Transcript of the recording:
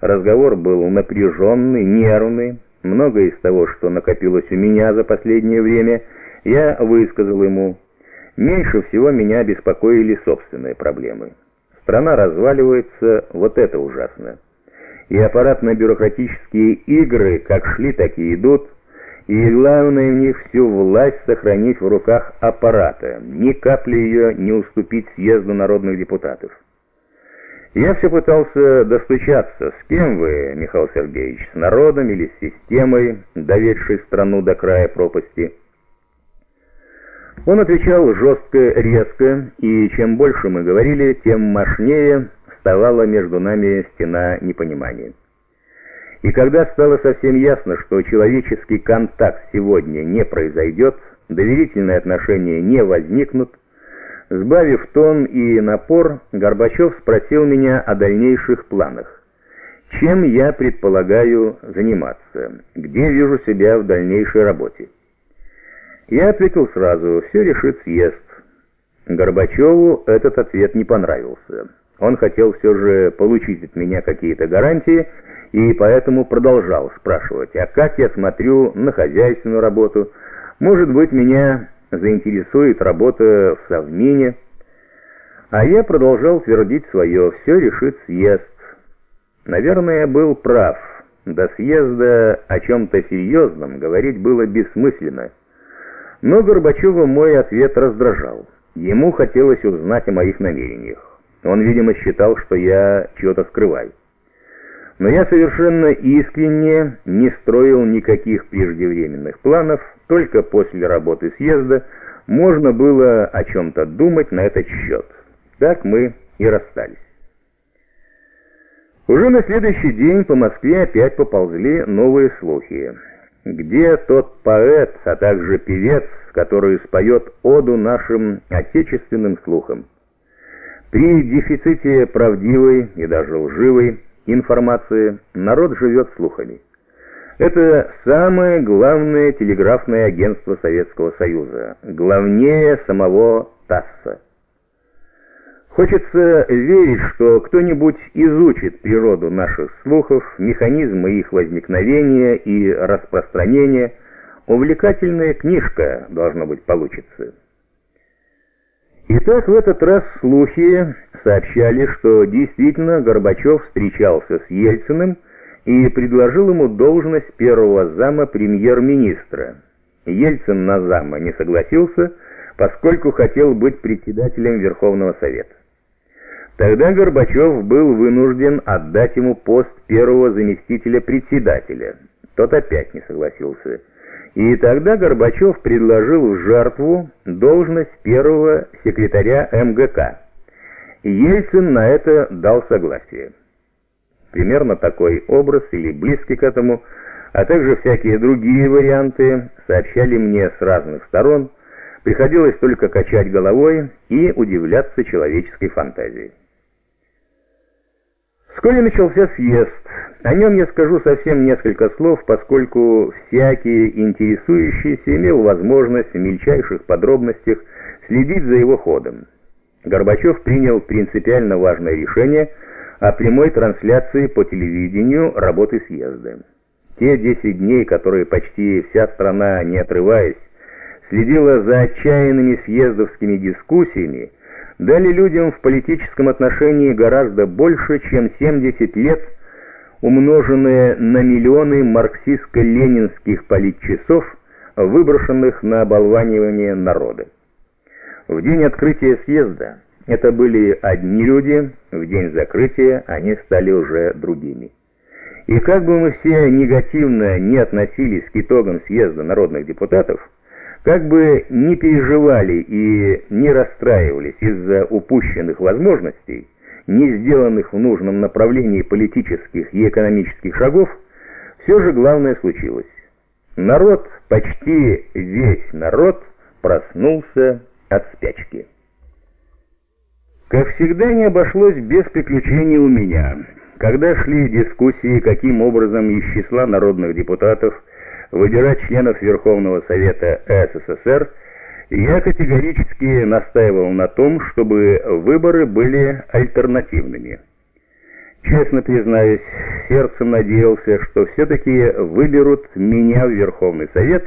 Разговор был напряженный, нервный. Многое из того, что накопилось у меня за последнее время, я высказал ему. Меньше всего меня беспокоили собственные проблемы. Страна разваливается, вот это ужасно. И аппаратно-бюрократические игры как шли, так и идут. И главное в них всю власть сохранить в руках аппарата, ни капли ее не уступить съезду народных депутатов. Я все пытался достучаться, с кем вы, Михаил Сергеевич, с народом или с системой, доведшей страну до края пропасти. Он отвечал жестко, резко, и чем больше мы говорили, тем мощнее вставала между нами стена непонимания. И когда стало совсем ясно, что человеческий контакт сегодня не произойдет, доверительные отношения не возникнут, Сбавив тон и напор, Горбачев спросил меня о дальнейших планах. Чем я предполагаю заниматься? Где вижу себя в дальнейшей работе? Я ответил сразу, все решит съезд. Горбачеву этот ответ не понравился. Он хотел все же получить от меня какие-то гарантии, и поэтому продолжал спрашивать, а как я смотрю на хозяйственную работу? Может быть, меня заинтересует работа в Совмине. А я продолжал твердить свое, все решит съезд. Наверное, я был прав. До съезда о чем-то серьезном говорить было бессмысленно. Но Горбачева мой ответ раздражал. Ему хотелось узнать о моих намерениях. Он, видимо, считал, что я чего-то скрываю. Но я совершенно искренне не строил никаких преждевременных планов, только после работы съезда можно было о чем-то думать на этот счет. Так мы и расстались. Уже на следующий день по Москве опять поползли новые слухи. Где тот поэт, а также певец, который споет оду нашим отечественным слухам? При дефиците правдивой и даже лживой информации, народ живет слухами. Это самое главное телеграфное агентство Советского Союза, главнее самого ТАССа. Хочется верить, что кто-нибудь изучит природу наших слухов, механизмы их возникновения и распространения. Увлекательная книжка, должно быть, получится. Итак, в этот раз слухи сообщали, что действительно Горбачев встречался с Ельциным и предложил ему должность первого зама премьер-министра. Ельцин на зама не согласился, поскольку хотел быть председателем Верховного Совета. Тогда Горбачев был вынужден отдать ему пост первого заместителя председателя. Тот опять не согласился. И тогда Горбачев предложил в жертву должность первого секретаря МГК. Ельцин на это дал согласие. Примерно такой образ или близкий к этому, а также всякие другие варианты сообщали мне с разных сторон, приходилось только качать головой и удивляться человеческой фантазии. Вскоре начался съезд. О нем я скажу совсем несколько слов, поскольку всякий интересующийся имел возможность в мельчайших подробностях следить за его ходом. Горбачев принял принципиально важное решение о прямой трансляции по телевидению работы съезда. Те 10 дней, которые почти вся страна, не отрываясь, следила за отчаянными съездовскими дискуссиями, дали людям в политическом отношении гораздо больше, чем 70 лет, умноженные на миллионы марксистско-ленинских политчасов, выброшенных на оболванивание народа. В день открытия съезда это были одни люди, в день закрытия они стали уже другими. И как бы мы все негативно не относились к итогам съезда народных депутатов, как бы не переживали и не расстраивались из-за упущенных возможностей, не сделанных в нужном направлении политических и экономических шагов, все же главное случилось. Народ, почти весь народ, проснулся от спячки. Как всегда, не обошлось без приключений у меня. Когда шли дискуссии, каким образом из числа народных депутатов выбирать членов Верховного Совета СССР, я категорически настаивал на том, чтобы выборы были альтернативными. Честно признаюсь, сердцем надеялся, что все-таки выберут меня в Верховный Совет